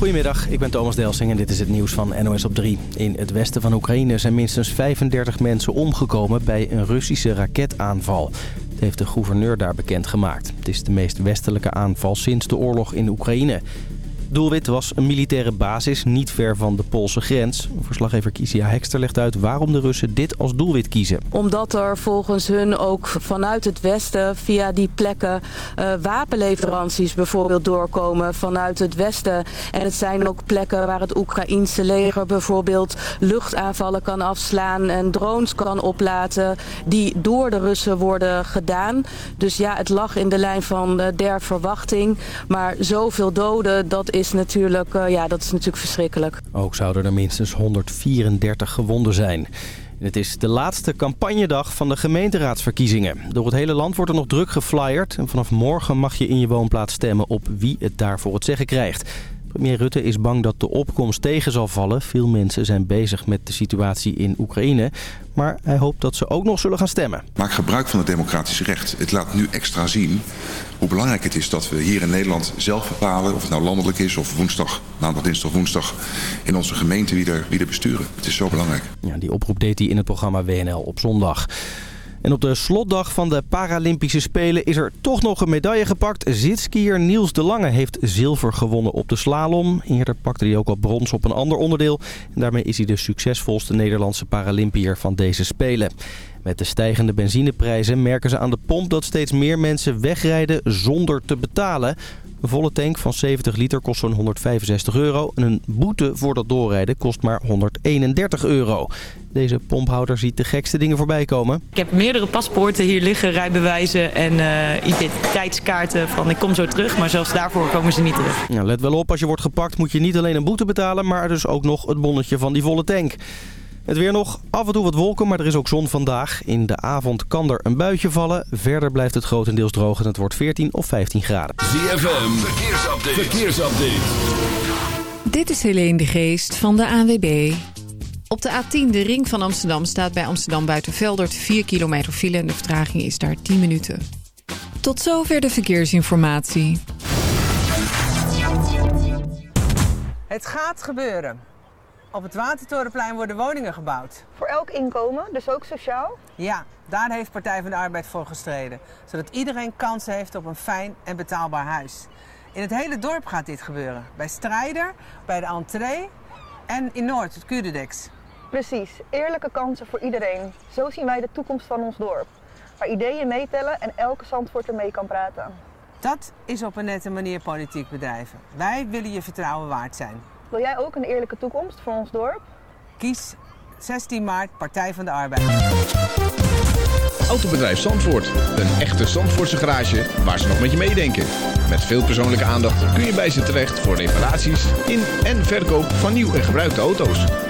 Goedemiddag, ik ben Thomas Delsing en dit is het nieuws van NOS op 3. In het westen van Oekraïne zijn minstens 35 mensen omgekomen bij een Russische raketaanval. Dat heeft de gouverneur daar bekendgemaakt. Het is de meest westelijke aanval sinds de oorlog in Oekraïne. Doelwit was een militaire basis niet ver van de Poolse grens. Verslaggever Kisia Hekster legt uit waarom de Russen dit als doelwit kiezen. Omdat er volgens hun ook vanuit het westen via die plekken uh, wapenleveranties bijvoorbeeld doorkomen vanuit het westen. En het zijn ook plekken waar het Oekraïense leger bijvoorbeeld luchtaanvallen kan afslaan en drones kan oplaten die door de Russen worden gedaan. Dus ja, het lag in de lijn van uh, der verwachting. Maar zoveel doden, dat is is natuurlijk, uh, ja, dat is natuurlijk verschrikkelijk. Ook zouden er minstens 134 gewonden zijn. Het is de laatste campagnedag van de gemeenteraadsverkiezingen. Door het hele land wordt er nog druk geflyerd. En vanaf morgen mag je in je woonplaats stemmen op wie het daarvoor het zeggen krijgt. Premier Rutte is bang dat de opkomst tegen zal vallen. Veel mensen zijn bezig met de situatie in Oekraïne. Maar hij hoopt dat ze ook nog zullen gaan stemmen. Maak gebruik van het democratische recht. Het laat nu extra zien hoe belangrijk het is dat we hier in Nederland zelf bepalen... of het nou landelijk is of woensdag, maandag, dinsdag, woensdag... in onze gemeente wie er, wie er besturen. Het is zo belangrijk. Ja, die oproep deed hij in het programma WNL op zondag. En op de slotdag van de Paralympische Spelen is er toch nog een medaille gepakt. Zitskier Niels de Lange heeft zilver gewonnen op de slalom. Eerder pakte hij ook al brons op een ander onderdeel. En daarmee is hij de succesvolste Nederlandse Paralympiër van deze Spelen. Met de stijgende benzineprijzen merken ze aan de pomp dat steeds meer mensen wegrijden zonder te betalen. Een volle tank van 70 liter kost zo'n 165 euro. En een boete voor dat doorrijden kost maar 131 euro. Deze pomphouder ziet de gekste dingen voorbij komen. Ik heb meerdere paspoorten hier liggen, rijbewijzen en uh, identiteitskaarten van ik kom zo terug. Maar zelfs daarvoor komen ze niet terug. Ja, let wel op, als je wordt gepakt moet je niet alleen een boete betalen, maar dus ook nog het bonnetje van die volle tank. Het weer nog, af en toe wat wolken, maar er is ook zon vandaag. In de avond kan er een buitje vallen. Verder blijft het grotendeels droog en het wordt 14 of 15 graden. ZFM, verkeersupdate. verkeersupdate. Dit is Helene de Geest van de ANWB. Op de A10, de ring van Amsterdam, staat bij Amsterdam Buitenveldert 4 kilometer file en de vertraging is daar 10 minuten. Tot zover de verkeersinformatie. Het gaat gebeuren. Op het Watertorenplein worden woningen gebouwd. Voor elk inkomen, dus ook sociaal? Ja, daar heeft Partij van de Arbeid voor gestreden. Zodat iedereen kansen heeft op een fijn en betaalbaar huis. In het hele dorp gaat dit gebeuren. Bij Strijder, bij de entree en in Noord, het Curedex. Precies, eerlijke kansen voor iedereen. Zo zien wij de toekomst van ons dorp. Waar ideeën meetellen en elke er mee kan praten. Dat is op een nette manier politiek bedrijven. Wij willen je vertrouwen waard zijn. Wil jij ook een eerlijke toekomst voor ons dorp? Kies 16 maart Partij van de Arbeid. Autobedrijf Zandvoort. Een echte Zandvoortse garage waar ze nog met je meedenken. Met veel persoonlijke aandacht kun je bij ze terecht voor reparaties in en verkoop van nieuw en gebruikte auto's.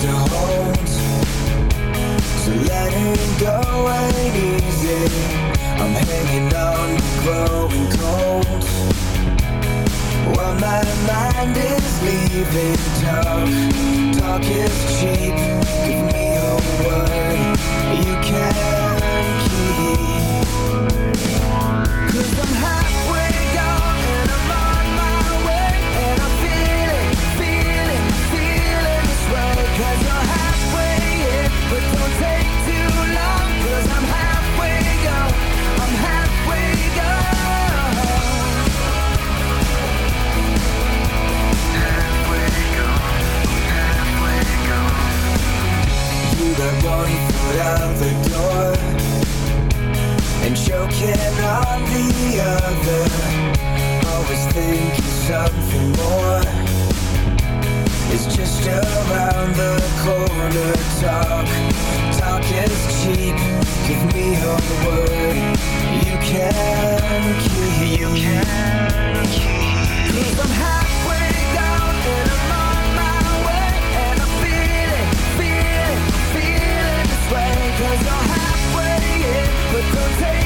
To hold. So letting go ain't easy. I'm hanging on, growing cold. While my mind is leaving talk Talk is cheap, give me a word. You can keep. Cause I'm halfway got one foot out the door. And choking on the other Always thinking something more. Is just around the corner Talk, talk is cheap. Give me your word You can keep. Cause I'm halfway Cause you're halfway in, but don't take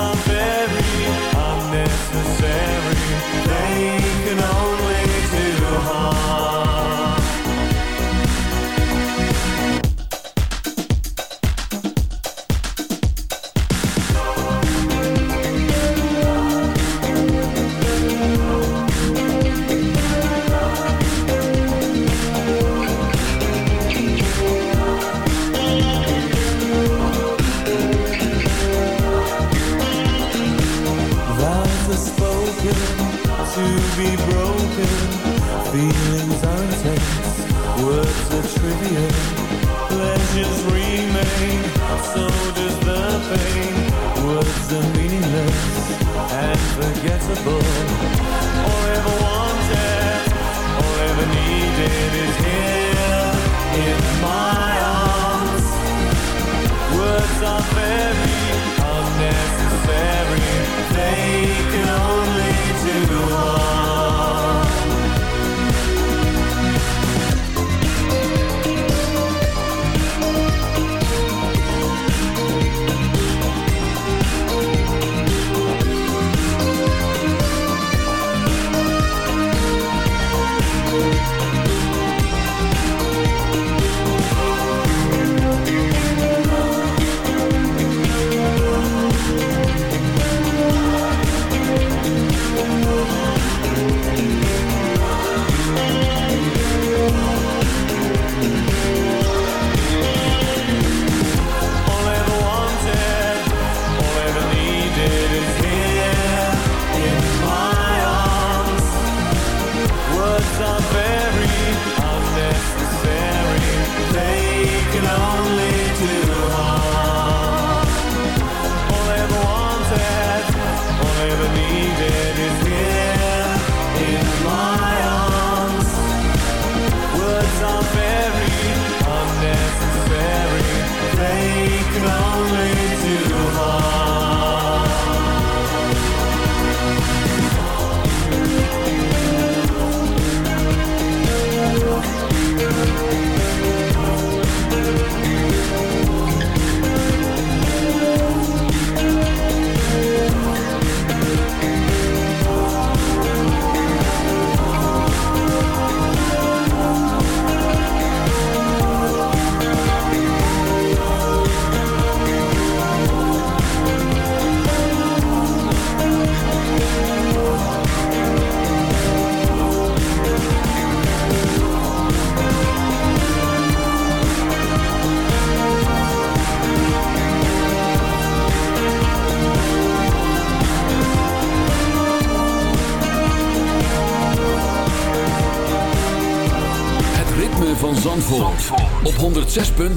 something.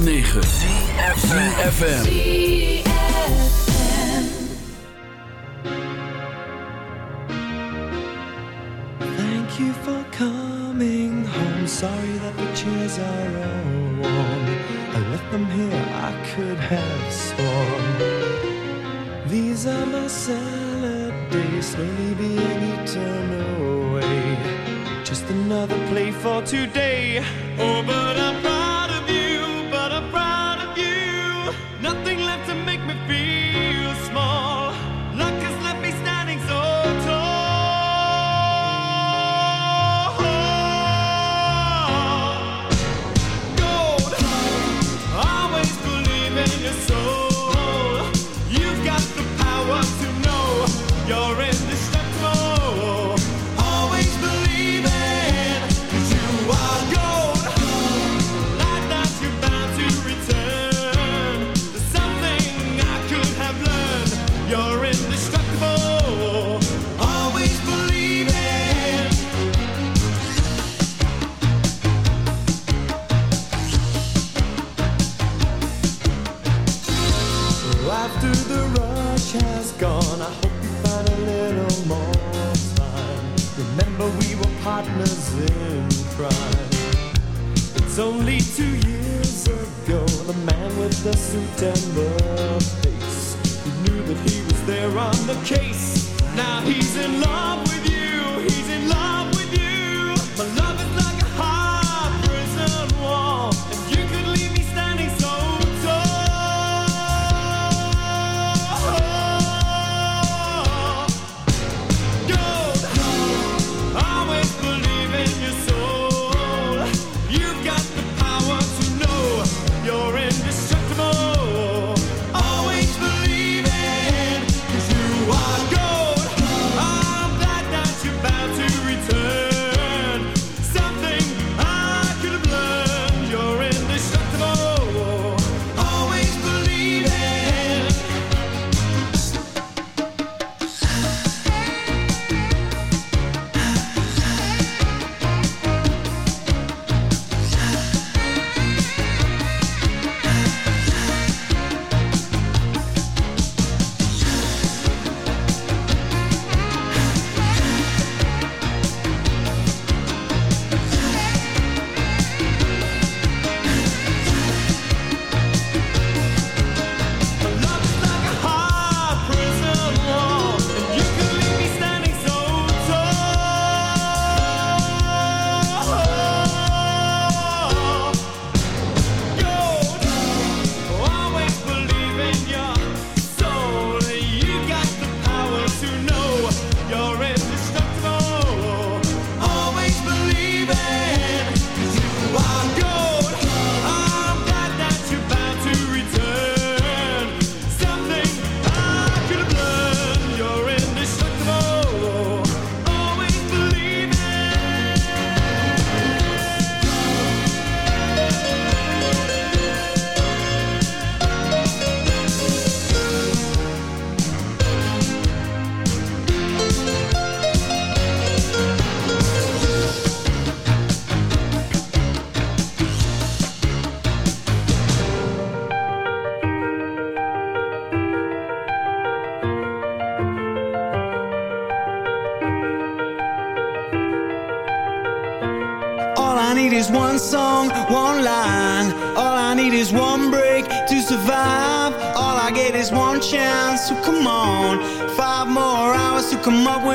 9.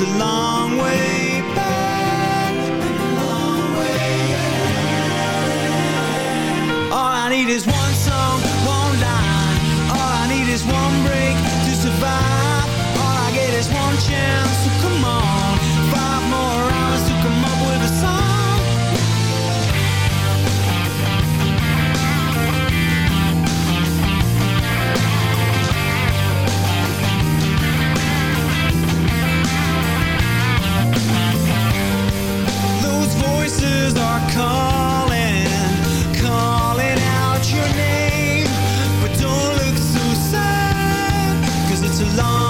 It's a long way back, a long way back. All I need is one song, one line. All I need is one break to survive. All I get is one chance, so come on. long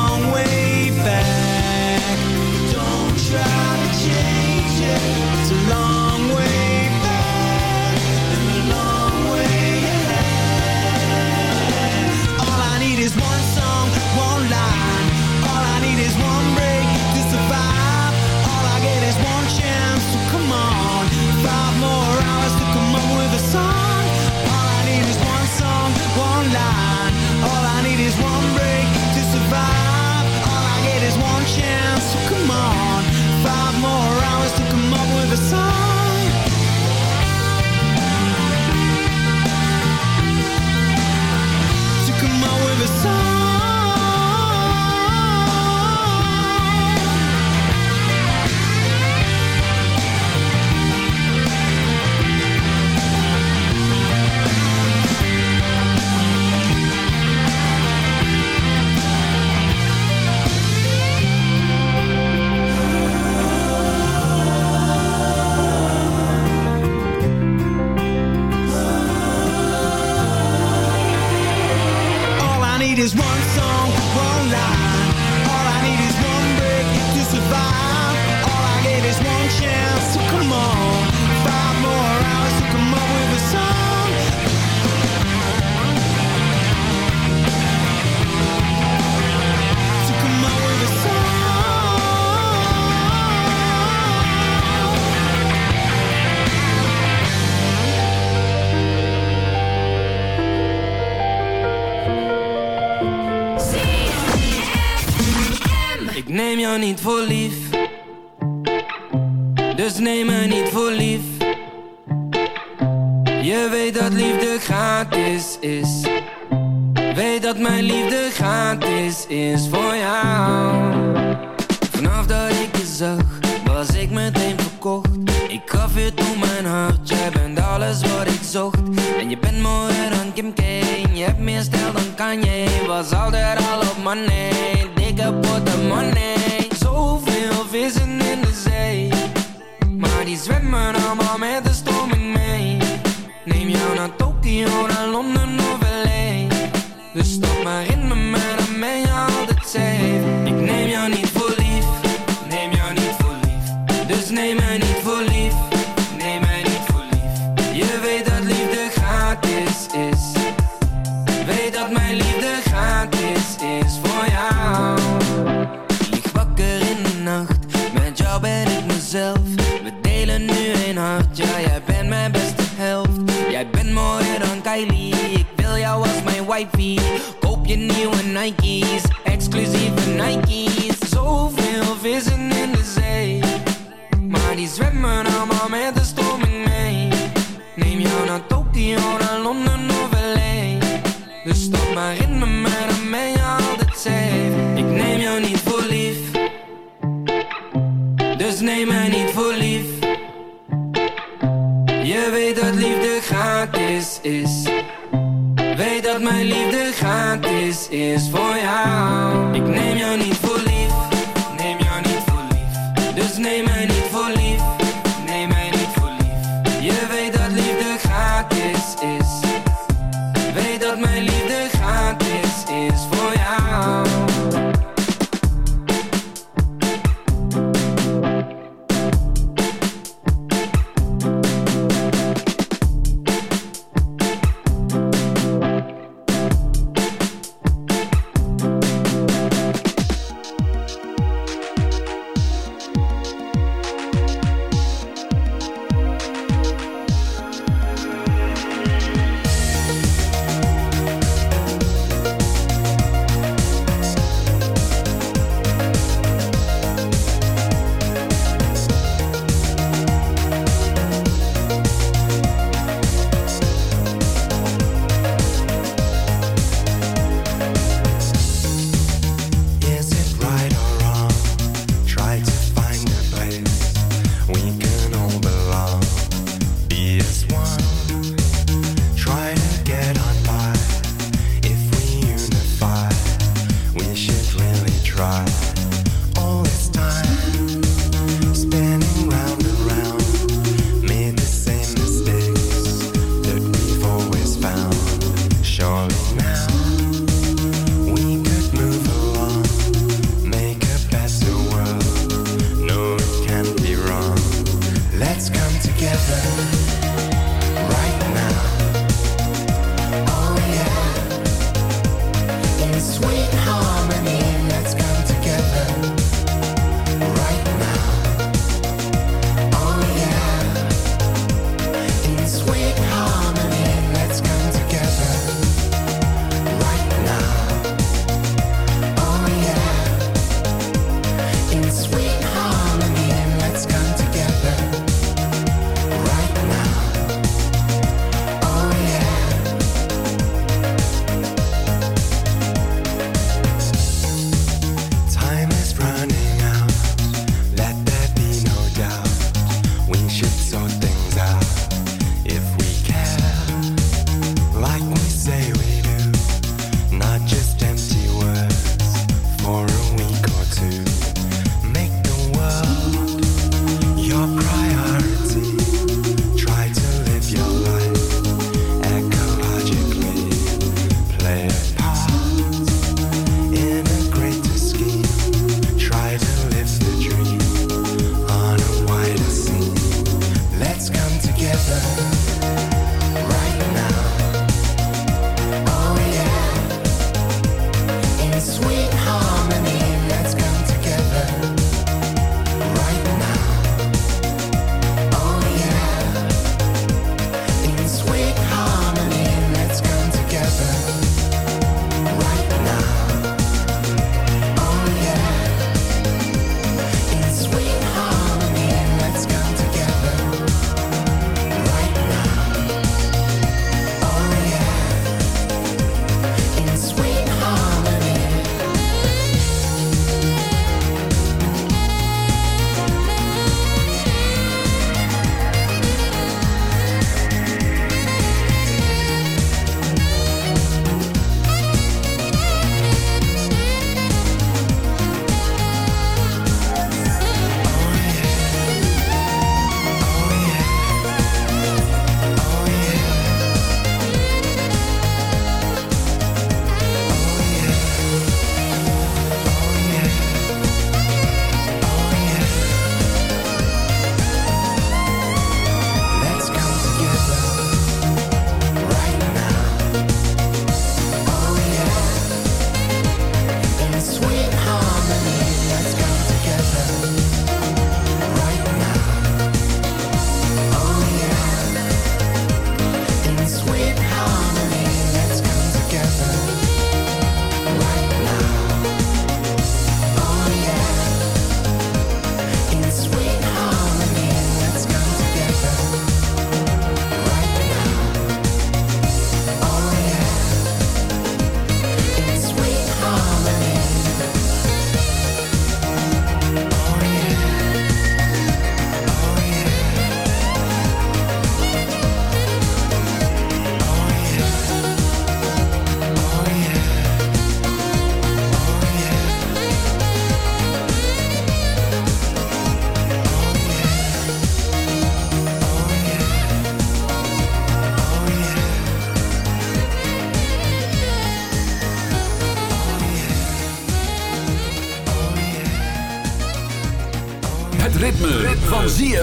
is voor jou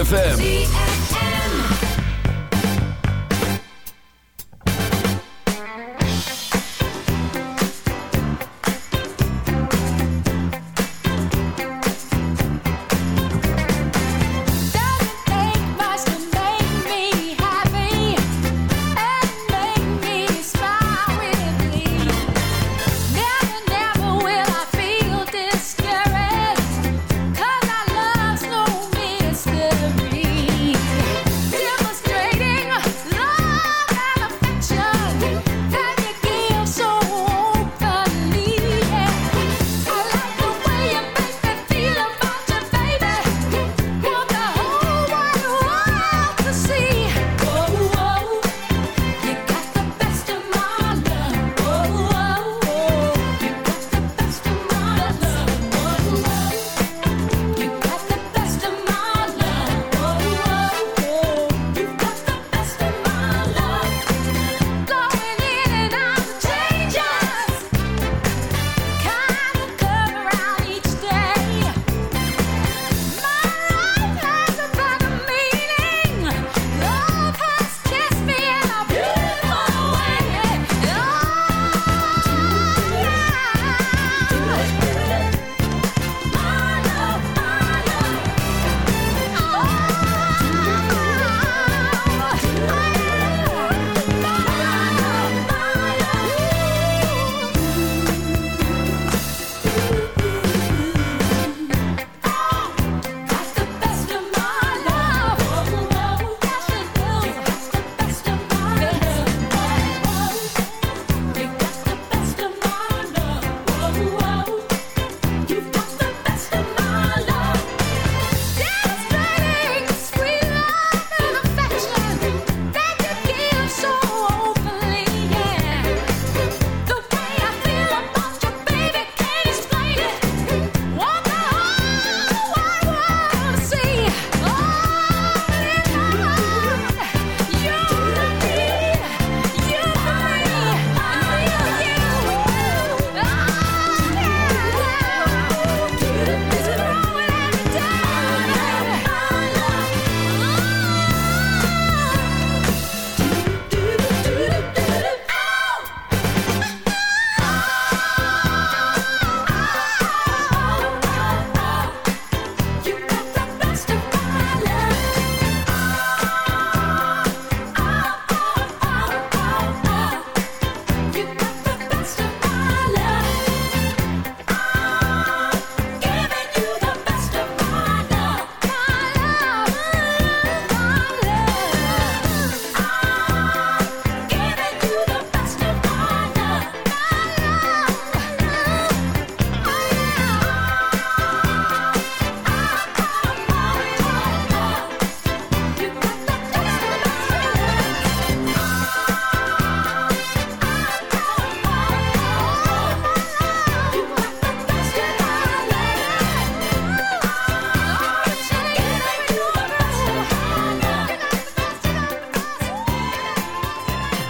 ZFM.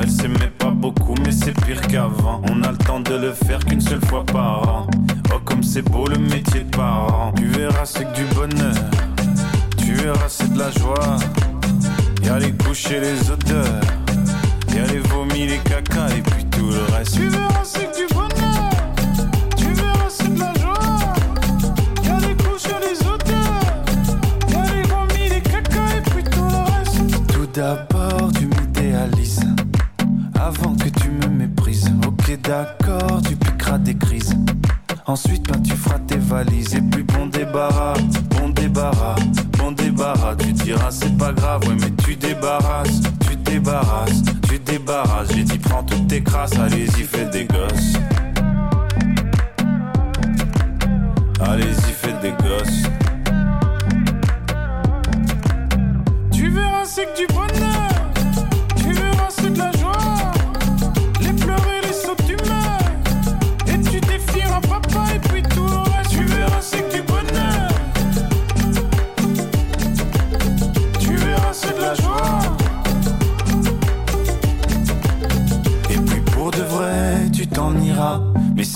Elle s'aimait pas beaucoup, mais c'est pire qu'avant. On a le temps de le faire qu'une seule fois par an. Oh, comme c'est beau le métier de parent. Tu verras, c'est que du bonheur. Tu verras, c'est de la joie. Y'a les couches et les odeurs. Y'a les vomis, les caca et puis tout le reste. Tu verras, c'est que du bonheur. Tu verras, c'est de la joie. Y'a les couches et les odeurs. Y'a les vomis, les caca et puis tout le reste. Tout d'abord, d'accord, tu piqueras des crises. Ensuite, ben, tu feras tes valises. Et puis, bon débarras, bon débarras, bon débarras. Tu diras, c'est pas grave, ouais, mais tu débarrasses, tu débarrasses, tu débarrasses. J'ai dit, prends toutes tes crasses, allez-y, fais des gosses. Allez-y, fais des gosses. Tu verras, c'est que du bonheur.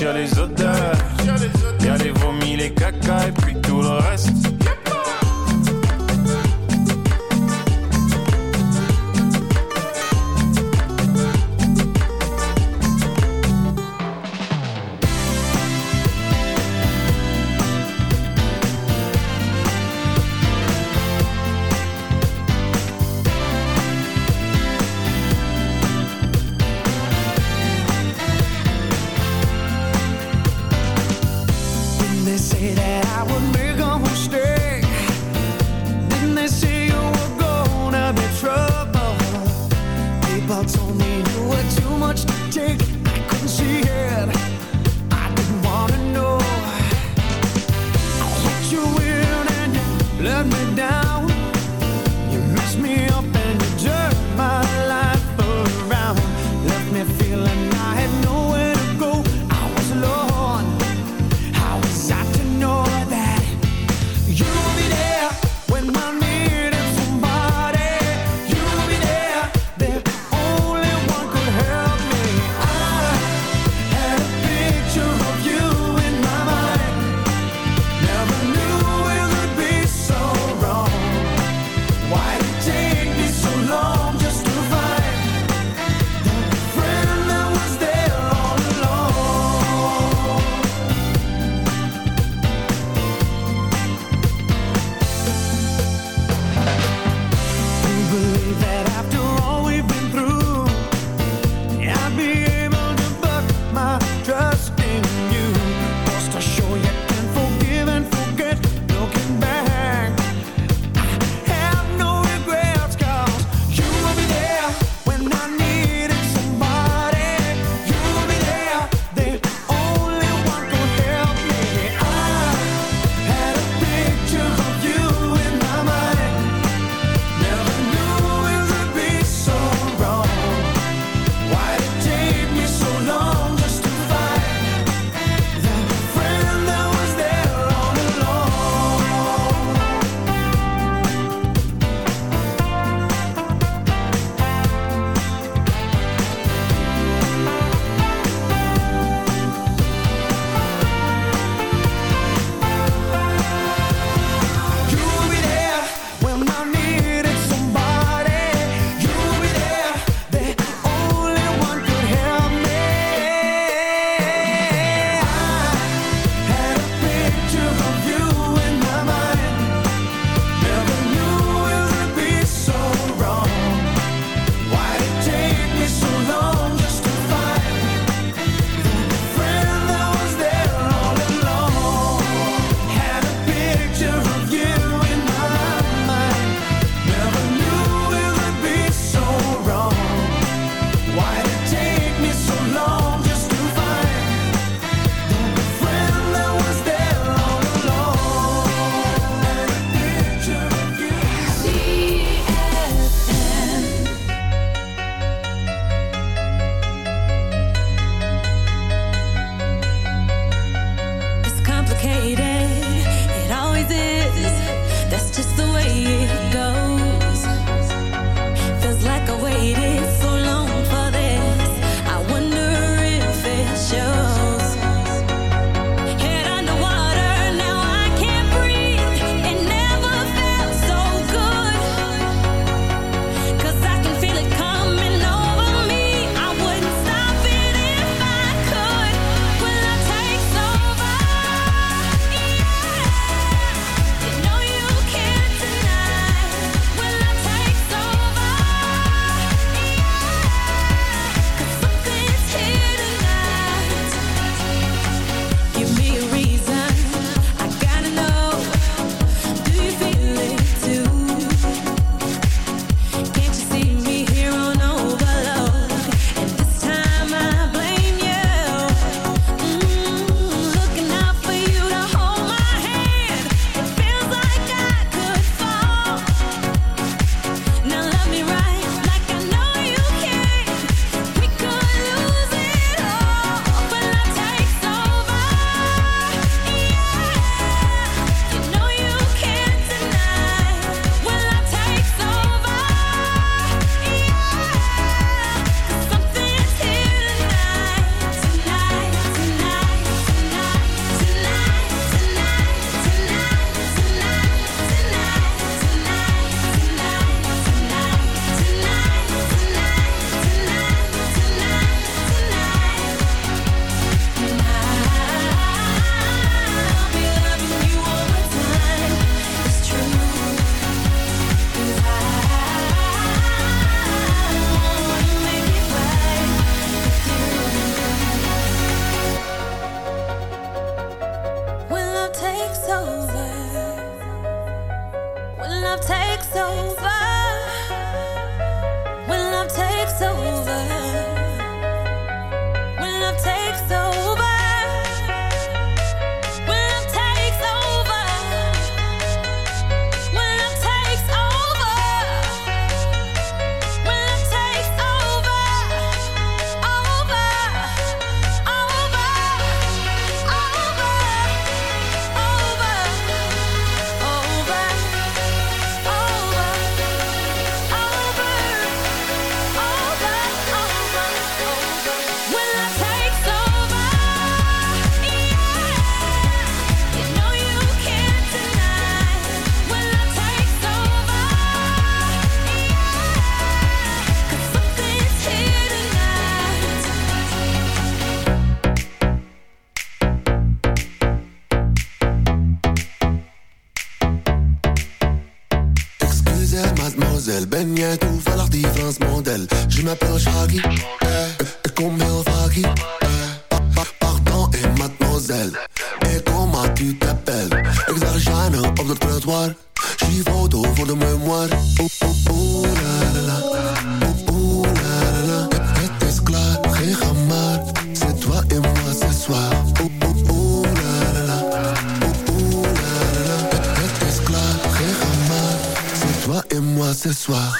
sur les autres model. Ben jij toevallig die Frans model? Je m'appelle Shaggy, eh, ik kom heel vaggy. Eh. Pardon et mademoiselle, eh, et comment tu t'appelles? Ik zag Jeanne op Je trottoir, zie foto voor de memoire. Oh, oh, soir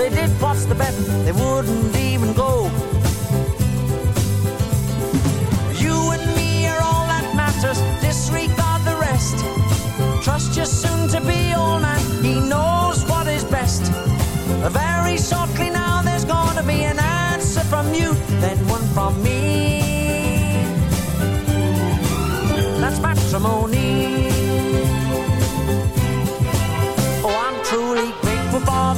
they did what's the bet, they wouldn't even go. You and me are all that matters, disregard the rest. Trust your soon to be all man, he knows what is best. Very shortly now, there's gonna be an answer from you, then one from me. That's matrimony.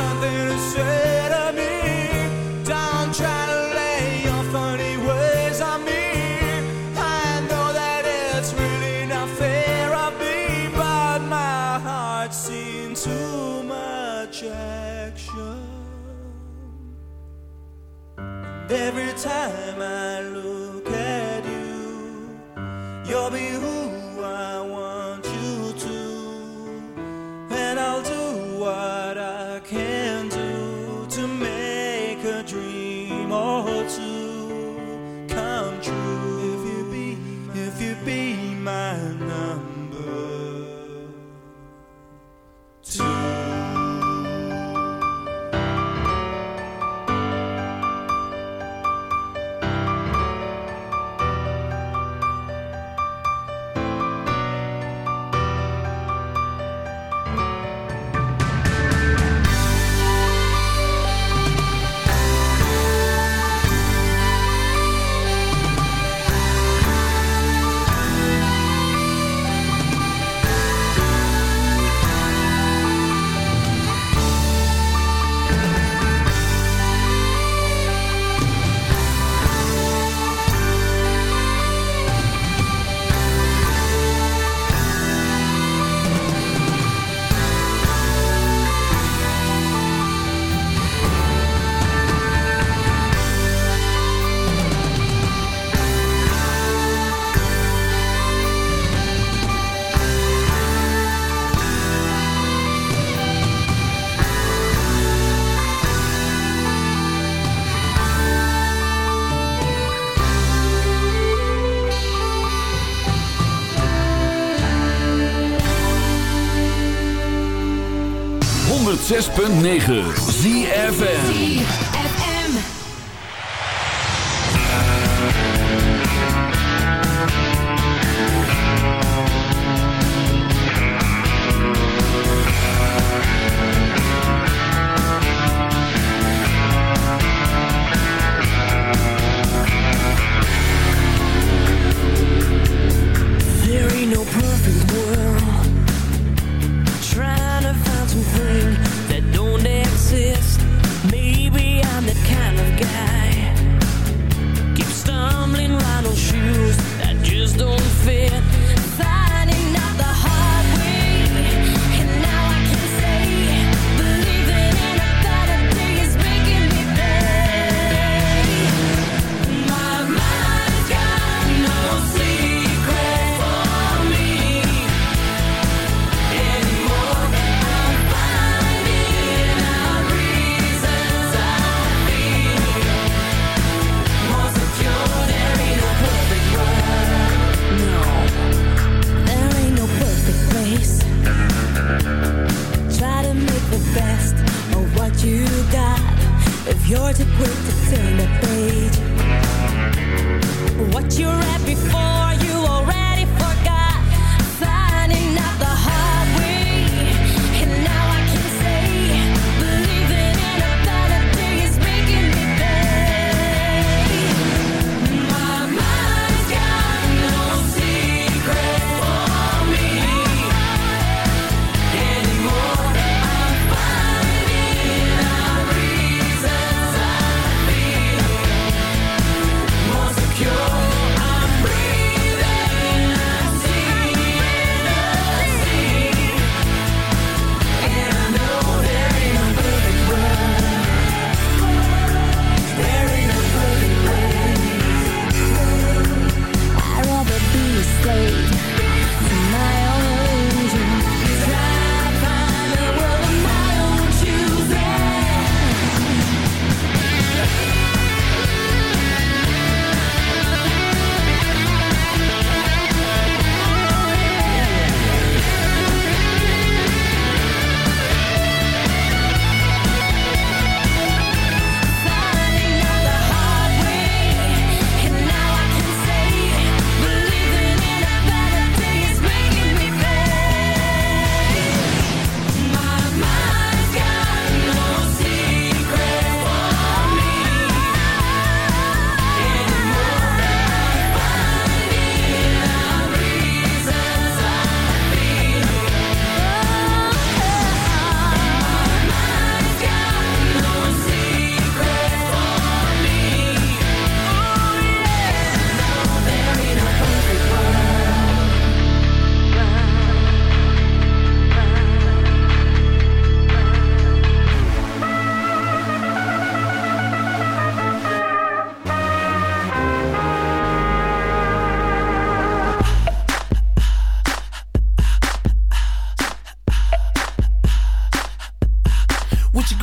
something to say to me, don't try to lay your funny ways on me. I know that it's really not fair of me, but my heart's seen too much action. Every time I 106.9 ZFN